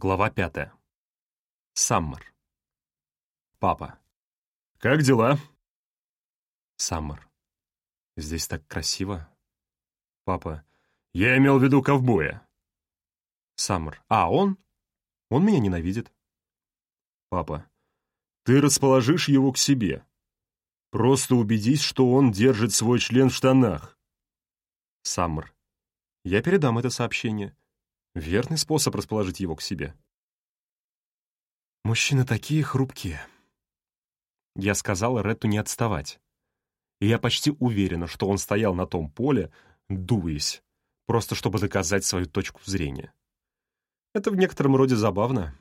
Глава пятая. Саммер. Папа. «Как дела?» Саммер. «Здесь так красиво». Папа. «Я имел в виду ковбоя». Саммер. «А, он? Он меня ненавидит». Папа. «Ты расположишь его к себе. Просто убедись, что он держит свой член в штанах». Саммер. «Я передам это сообщение». Верный способ расположить его к себе. Мужчины такие хрупкие. Я сказала Ретту не отставать. И я почти уверена, что он стоял на том поле, дуясь, просто чтобы доказать свою точку зрения. Это в некотором роде забавно.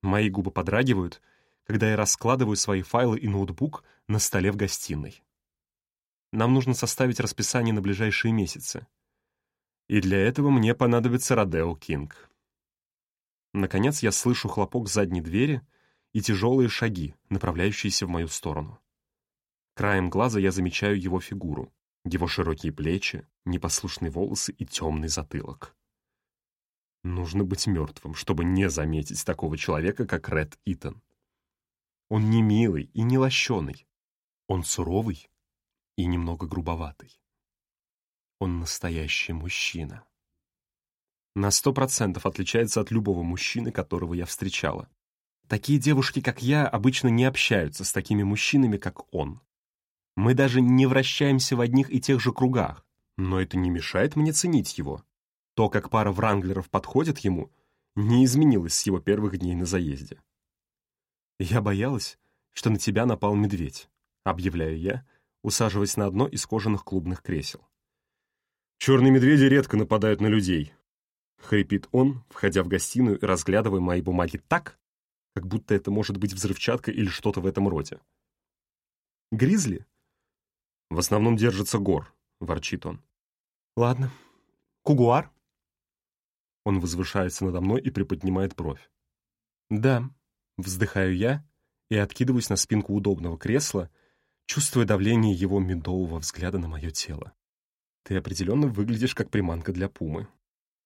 Мои губы подрагивают, когда я раскладываю свои файлы и ноутбук на столе в гостиной. Нам нужно составить расписание на ближайшие месяцы и для этого мне понадобится Родео Кинг. Наконец я слышу хлопок задней двери и тяжелые шаги, направляющиеся в мою сторону. Краем глаза я замечаю его фигуру, его широкие плечи, непослушные волосы и темный затылок. Нужно быть мертвым, чтобы не заметить такого человека, как Ред Итан. Он не милый и не лощеный. Он суровый и немного грубоватый. Он настоящий мужчина. На сто процентов отличается от любого мужчины, которого я встречала. Такие девушки, как я, обычно не общаются с такими мужчинами, как он. Мы даже не вращаемся в одних и тех же кругах, но это не мешает мне ценить его. То, как пара вранглеров подходит ему, не изменилось с его первых дней на заезде. «Я боялась, что на тебя напал медведь», — объявляю я, усаживаясь на одно из кожаных клубных кресел. «Черные медведи редко нападают на людей», — хрипит он, входя в гостиную и разглядывая мои бумаги так, как будто это может быть взрывчатка или что-то в этом роде. «Гризли?» «В основном держится гор», — ворчит он. «Ладно. Кугуар?» Он возвышается надо мной и приподнимает бровь. «Да», — вздыхаю я и откидываюсь на спинку удобного кресла, чувствуя давление его медового взгляда на мое тело. Ты определенно выглядишь как приманка для пумы.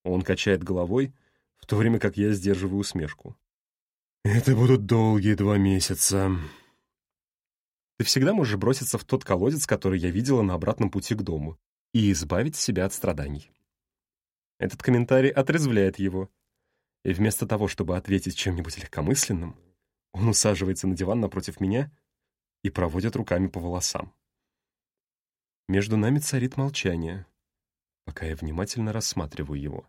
Он качает головой, в то время как я сдерживаю усмешку. Это будут долгие два месяца. Ты всегда можешь броситься в тот колодец, который я видела на обратном пути к дому, и избавить себя от страданий. Этот комментарий отрезвляет его. И вместо того, чтобы ответить чем-нибудь легкомысленным, он усаживается на диван напротив меня и проводит руками по волосам. Между нами царит молчание, пока я внимательно рассматриваю его.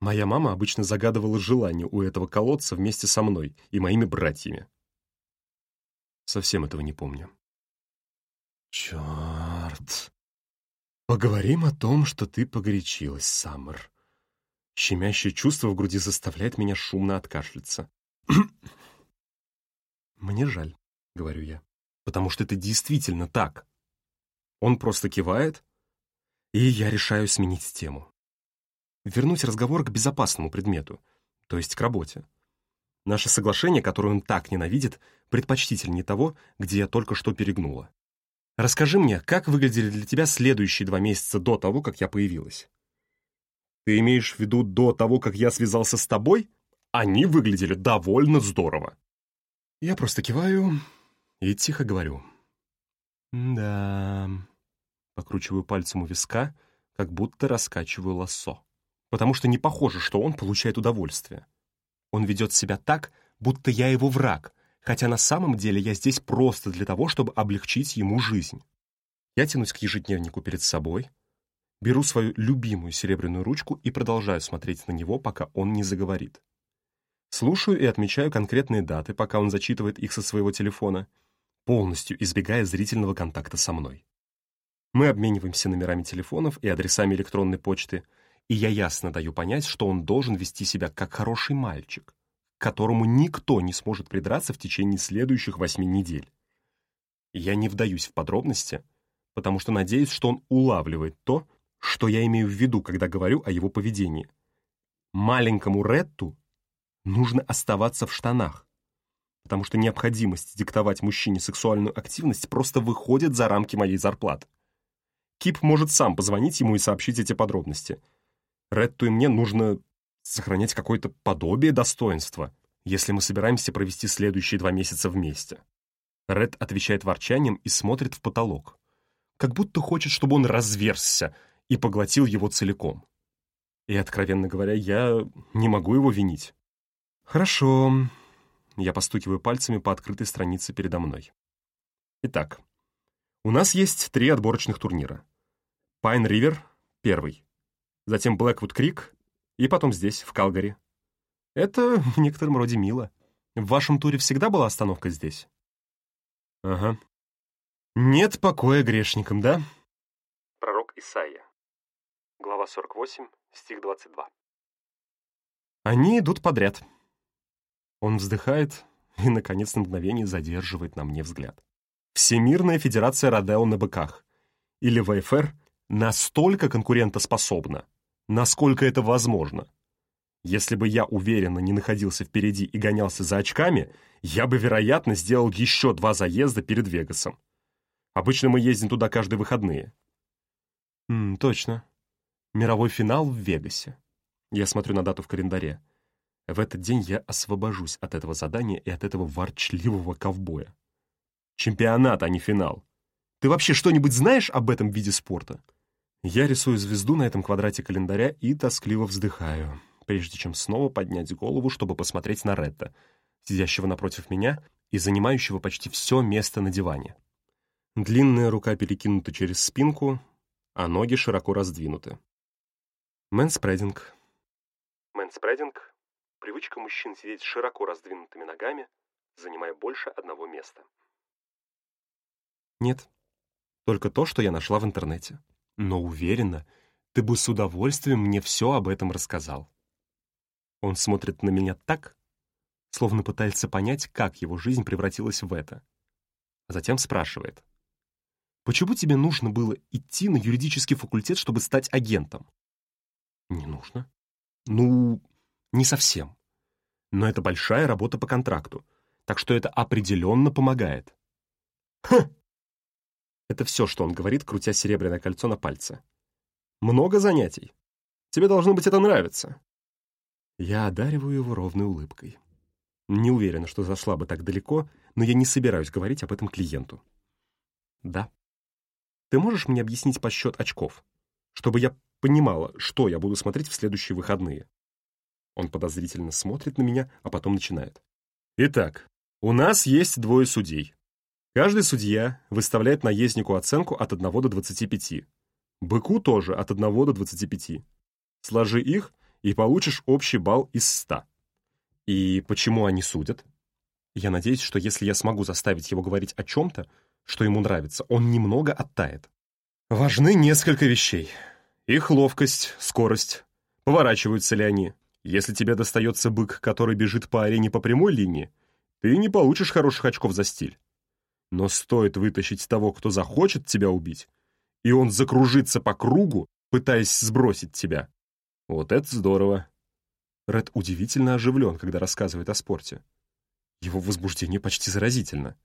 Моя мама обычно загадывала желание у этого колодца вместе со мной и моими братьями. Совсем этого не помню. Черт. Поговорим о том, что ты погорячилась, Саммер. Щемящее чувство в груди заставляет меня шумно откашляться. «Мне жаль», — говорю я, — «потому что это действительно так. Он просто кивает, и я решаю сменить тему. Вернуть разговор к безопасному предмету, то есть к работе. Наше соглашение, которое он так ненавидит, предпочтительнее того, где я только что перегнула. Расскажи мне, как выглядели для тебя следующие два месяца до того, как я появилась? Ты имеешь в виду до того, как я связался с тобой? Они выглядели довольно здорово. Я просто киваю и тихо говорю. «Да...» Покручиваю пальцем у виска, как будто раскачиваю лассо. Потому что не похоже, что он получает удовольствие. Он ведет себя так, будто я его враг, хотя на самом деле я здесь просто для того, чтобы облегчить ему жизнь. Я тянусь к ежедневнику перед собой, беру свою любимую серебряную ручку и продолжаю смотреть на него, пока он не заговорит. Слушаю и отмечаю конкретные даты, пока он зачитывает их со своего телефона — полностью избегая зрительного контакта со мной. Мы обмениваемся номерами телефонов и адресами электронной почты, и я ясно даю понять, что он должен вести себя как хороший мальчик, которому никто не сможет придраться в течение следующих восьми недель. Я не вдаюсь в подробности, потому что надеюсь, что он улавливает то, что я имею в виду, когда говорю о его поведении. Маленькому Ретту нужно оставаться в штанах потому что необходимость диктовать мужчине сексуальную активность просто выходит за рамки моей зарплаты. Кип может сам позвонить ему и сообщить эти подробности. Ретту и мне нужно сохранять какое-то подобие достоинства, если мы собираемся провести следующие два месяца вместе. Ред отвечает ворчанием и смотрит в потолок, как будто хочет, чтобы он разверзся и поглотил его целиком. И, откровенно говоря, я не могу его винить. «Хорошо». Я постукиваю пальцами по открытой странице передо мной. Итак, у нас есть три отборочных турнира. Пайн-Ривер — первый. Затем Блэквуд-Крик и потом здесь, в Калгари. Это в некотором роде мило. В вашем туре всегда была остановка здесь? Ага. Нет покоя грешникам, да? Пророк Исаия. Глава 48, стих 22. Они идут подряд. Он вздыхает и, наконец, на мгновение задерживает на мне взгляд. Всемирная Федерация Родео на быках, или ВФР, настолько конкурентоспособна, насколько это возможно. Если бы я уверенно не находился впереди и гонялся за очками, я бы, вероятно, сделал еще два заезда перед Вегасом. Обычно мы ездим туда каждые выходные. М, точно. Мировой финал в Вегасе. Я смотрю на дату в календаре. В этот день я освобожусь от этого задания и от этого ворчливого ковбоя. Чемпионат, а не финал. Ты вообще что-нибудь знаешь об этом виде спорта? Я рисую звезду на этом квадрате календаря и тоскливо вздыхаю, прежде чем снова поднять голову, чтобы посмотреть на Ретта, сидящего напротив меня и занимающего почти все место на диване. Длинная рука перекинута через спинку, а ноги широко раздвинуты. Мэнспрединг. Мэнспрединг — привычка мужчин сидеть широко раздвинутыми ногами, занимая больше одного места. Нет, только то, что я нашла в интернете. Но уверена, ты бы с удовольствием мне все об этом рассказал. Он смотрит на меня так, словно пытается понять, как его жизнь превратилась в это. А затем спрашивает. «Почему тебе нужно было идти на юридический факультет, чтобы стать агентом?» «Не нужно». «Ну, не совсем. Но это большая работа по контракту, так что это определенно помогает». «Хм!» Это все, что он говорит, крутя серебряное кольцо на пальце. «Много занятий. Тебе должно быть это нравится». Я одариваю его ровной улыбкой. Не уверена, что зашла бы так далеко, но я не собираюсь говорить об этом клиенту. Да. Ты можешь мне объяснить по счет очков, чтобы я понимала, что я буду смотреть в следующие выходные? Он подозрительно смотрит на меня, а потом начинает. Итак, у нас есть двое судей. Каждый судья выставляет наезднику оценку от 1 до 25. Быку тоже от 1 до 25. Сложи их, и получишь общий балл из 100. И почему они судят? Я надеюсь, что если я смогу заставить его говорить о чем-то, что ему нравится, он немного оттает. Важны несколько вещей. Их ловкость, скорость, поворачиваются ли они. Если тебе достается бык, который бежит по арене по прямой линии, ты не получишь хороших очков за стиль. Но стоит вытащить того, кто захочет тебя убить, и он закружится по кругу, пытаясь сбросить тебя. Вот это здорово. Ред удивительно оживлен, когда рассказывает о спорте. Его возбуждение почти заразительно.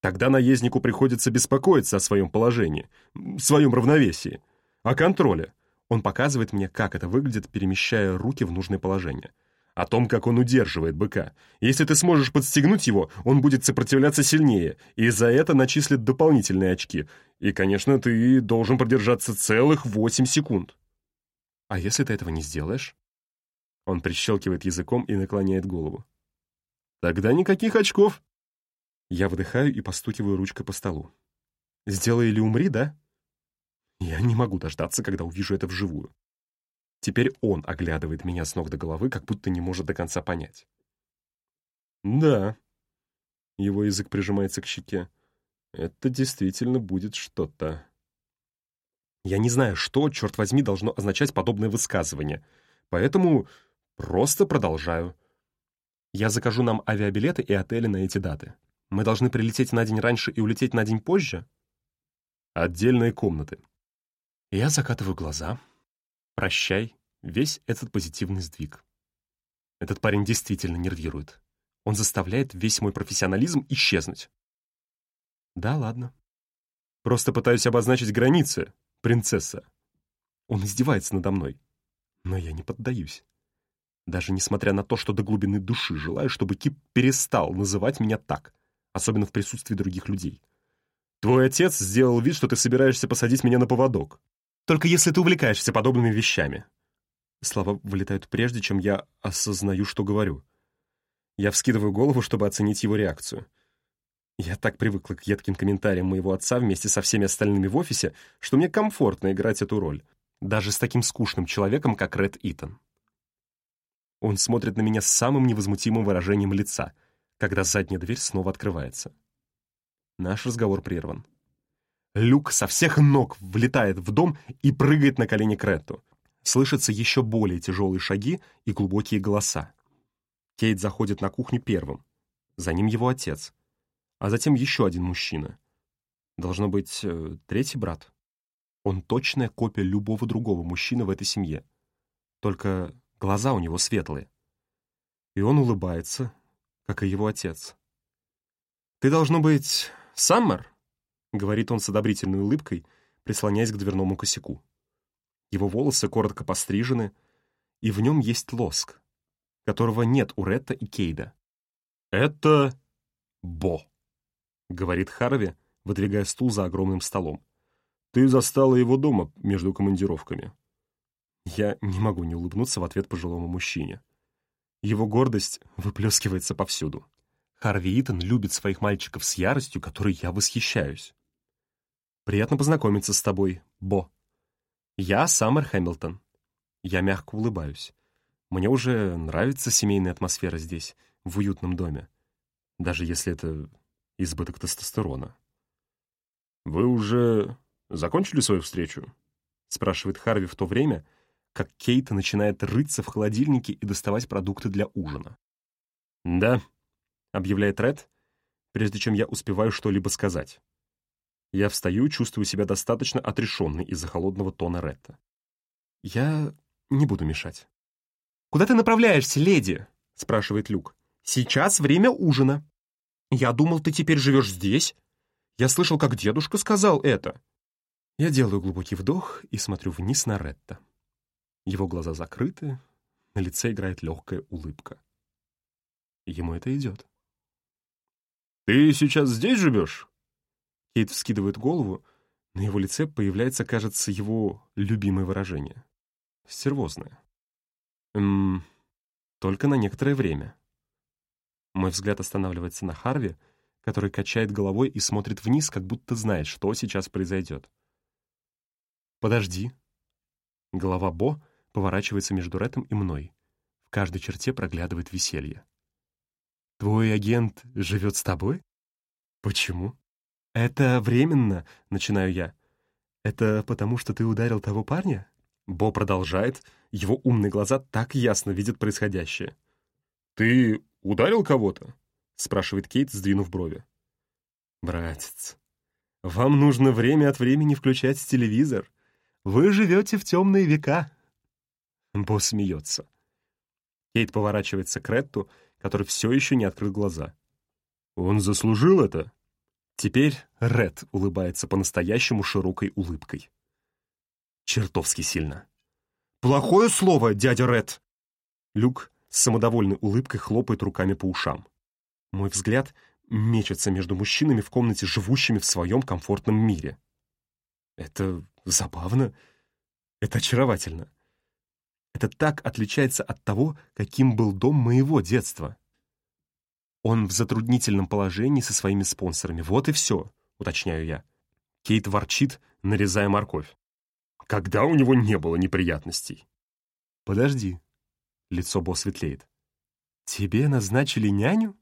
Тогда наезднику приходится беспокоиться о своем положении, своем равновесии, о контроле. Он показывает мне, как это выглядит, перемещая руки в нужное положение о том, как он удерживает быка. Если ты сможешь подстегнуть его, он будет сопротивляться сильнее, и за это начислят дополнительные очки. И, конечно, ты должен продержаться целых 8 секунд. А если ты этого не сделаешь? Он прищелкивает языком и наклоняет голову. Тогда никаких очков. Я вдыхаю и постукиваю ручкой по столу. Сделай или умри, да? Я не могу дождаться, когда увижу это вживую. Теперь он оглядывает меня с ног до головы, как будто не может до конца понять. «Да». Его язык прижимается к щеке. «Это действительно будет что-то». Я не знаю, что, черт возьми, должно означать подобное высказывание, поэтому просто продолжаю. Я закажу нам авиабилеты и отели на эти даты. Мы должны прилететь на день раньше и улететь на день позже? Отдельные комнаты. Я закатываю глаза, Прощай, весь этот позитивный сдвиг. Этот парень действительно нервирует. Он заставляет весь мой профессионализм исчезнуть. Да, ладно. Просто пытаюсь обозначить границы, принцесса. Он издевается надо мной. Но я не поддаюсь. Даже несмотря на то, что до глубины души желаю, чтобы Кип перестал называть меня так, особенно в присутствии других людей. Твой отец сделал вид, что ты собираешься посадить меня на поводок. Только если ты увлекаешься подобными вещами. Слова вылетают прежде, чем я осознаю, что говорю. Я вскидываю голову, чтобы оценить его реакцию. Я так привыкла к едким комментариям моего отца вместе со всеми остальными в офисе, что мне комфортно играть эту роль, даже с таким скучным человеком, как Ред Итан. Он смотрит на меня с самым невозмутимым выражением лица, когда задняя дверь снова открывается. Наш разговор прерван. Люк со всех ног влетает в дом и прыгает на колени к Ретту. Слышатся еще более тяжелые шаги и глубокие голоса. Кейт заходит на кухню первым. За ним его отец. А затем еще один мужчина. Должно быть, э, третий брат. Он точная копия любого другого мужчины в этой семье. Только глаза у него светлые. И он улыбается, как и его отец. «Ты, должно быть, Саммер?» — говорит он с одобрительной улыбкой, прислоняясь к дверному косяку. Его волосы коротко пострижены, и в нем есть лоск, которого нет у Ретта и Кейда. «Это Бо», — говорит Харви, выдвигая стул за огромным столом. «Ты застала его дома между командировками». Я не могу не улыбнуться в ответ пожилому мужчине. Его гордость выплескивается повсюду. Харви Итан любит своих мальчиков с яростью, которой я восхищаюсь. «Приятно познакомиться с тобой, Бо», «Я Саммер Хэмилтон». Я мягко улыбаюсь. Мне уже нравится семейная атмосфера здесь, в уютном доме. Даже если это избыток тестостерона. «Вы уже закончили свою встречу?» — спрашивает Харви в то время, как Кейта начинает рыться в холодильнике и доставать продукты для ужина. «Да», — объявляет Ред, прежде чем я успеваю что-либо сказать. Я встаю, чувствую себя достаточно отрешенной из-за холодного тона Ретта. Я не буду мешать. «Куда ты направляешься, леди?» — спрашивает Люк. «Сейчас время ужина». «Я думал, ты теперь живешь здесь. Я слышал, как дедушка сказал это». Я делаю глубокий вдох и смотрю вниз на Ретта. Его глаза закрыты, на лице играет легкая улыбка. Ему это идет. «Ты сейчас здесь живешь?» Кейт вскидывает голову, на его лице появляется, кажется, его любимое выражение. Стервозное. Эм, только на некоторое время. Мой взгляд останавливается на Харви, который качает головой и смотрит вниз, как будто знает, что сейчас произойдет. «Подожди». Голова Бо поворачивается между Рэтом и мной. В каждой черте проглядывает веселье. «Твой агент живет с тобой? Почему?» «Это временно», — начинаю я. «Это потому, что ты ударил того парня?» Бо продолжает, его умные глаза так ясно видят происходящее. «Ты ударил кого-то?» — спрашивает Кейт, сдвинув брови. «Братец, вам нужно время от времени включать телевизор. Вы живете в темные века». Бо смеется. Кейт поворачивается к Ретту, который все еще не открыл глаза. «Он заслужил это?» Теперь Ред улыбается по-настоящему широкой улыбкой. Чертовски сильно. «Плохое слово, дядя Ред!» Люк с самодовольной улыбкой хлопает руками по ушам. Мой взгляд мечется между мужчинами в комнате, живущими в своем комфортном мире. Это забавно. Это очаровательно. Это так отличается от того, каким был дом моего детства. Он в затруднительном положении со своими спонсорами. Вот и все, уточняю я. Кейт ворчит, нарезая морковь. Когда у него не было неприятностей? Подожди. Лицо Бо светлеет. Тебе назначили няню?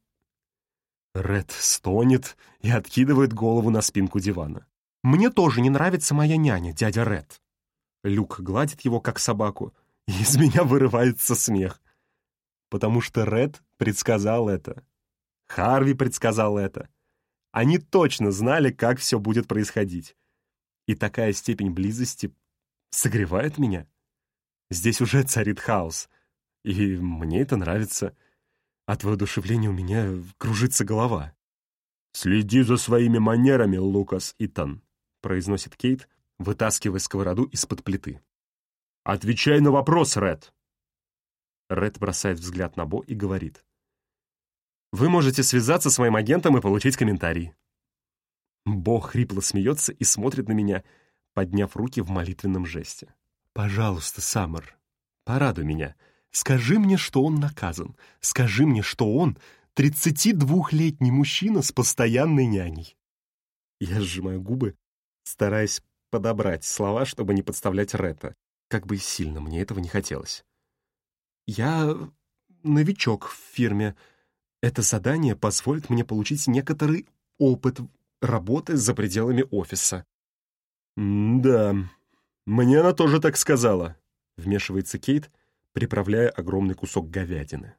Ред стонет и откидывает голову на спинку дивана. «Мне тоже не нравится моя няня, дядя Ред». Люк гладит его, как собаку, и из меня вырывается смех. Потому что Ред предсказал это. Харви предсказал это. Они точно знали, как все будет происходить. И такая степень близости согревает меня. Здесь уже царит хаос, и мне это нравится. От воодушевления у меня кружится голова. «Следи за своими манерами, Лукас Итан», — произносит Кейт, вытаскивая сковороду из-под плиты. «Отвечай на вопрос, Ред!» Ред бросает взгляд на Бо и говорит. «Вы можете связаться с моим агентом и получить комментарий». Бо хрипло смеется и смотрит на меня, подняв руки в молитвенном жесте. «Пожалуйста, Саммер, порадуй меня. Скажи мне, что он наказан. Скажи мне, что он 32-летний мужчина с постоянной няней». Я сжимаю губы, стараясь подобрать слова, чтобы не подставлять Ретта, как бы сильно мне этого не хотелось. «Я новичок в фирме. Это задание позволит мне получить некоторый опыт работы за пределами офиса». «Да, мне она тоже так сказала», — вмешивается Кейт, приправляя огромный кусок говядины.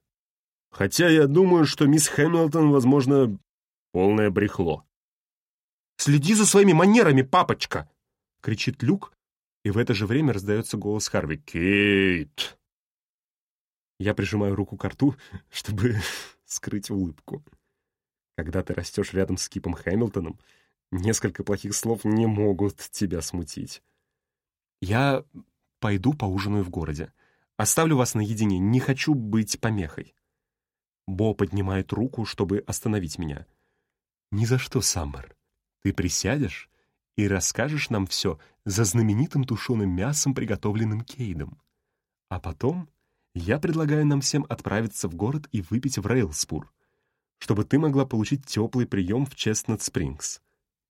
«Хотя я думаю, что мисс Хэмилтон, возможно, полное брехло». «Следи за своими манерами, папочка!» — кричит Люк, и в это же время раздается голос Харви. «Кейт!» Я прижимаю руку к рту, чтобы скрыть улыбку. Когда ты растешь рядом с Кипом Хэмилтоном, несколько плохих слов не могут тебя смутить. Я пойду поужинаю в городе. Оставлю вас наедине, не хочу быть помехой. Бо поднимает руку, чтобы остановить меня. «Ни за что, Саммер. Ты присядешь и расскажешь нам все за знаменитым тушеным мясом, приготовленным Кейдом. А потом я предлагаю нам всем отправиться в город и выпить в Рейлспур, чтобы ты могла получить теплый прием в Честнат-Спрингс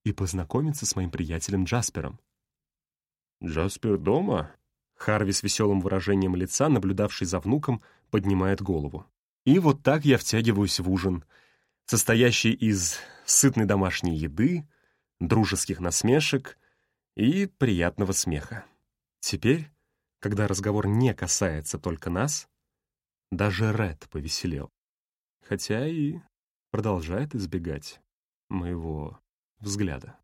и познакомиться с моим приятелем Джаспером. «Джаспер дома?» Харви с веселым выражением лица, наблюдавший за внуком, поднимает голову. И вот так я втягиваюсь в ужин, состоящий из сытной домашней еды, дружеских насмешек и приятного смеха. Теперь когда разговор не касается только нас, даже Ред повеселел. Хотя и продолжает избегать моего взгляда.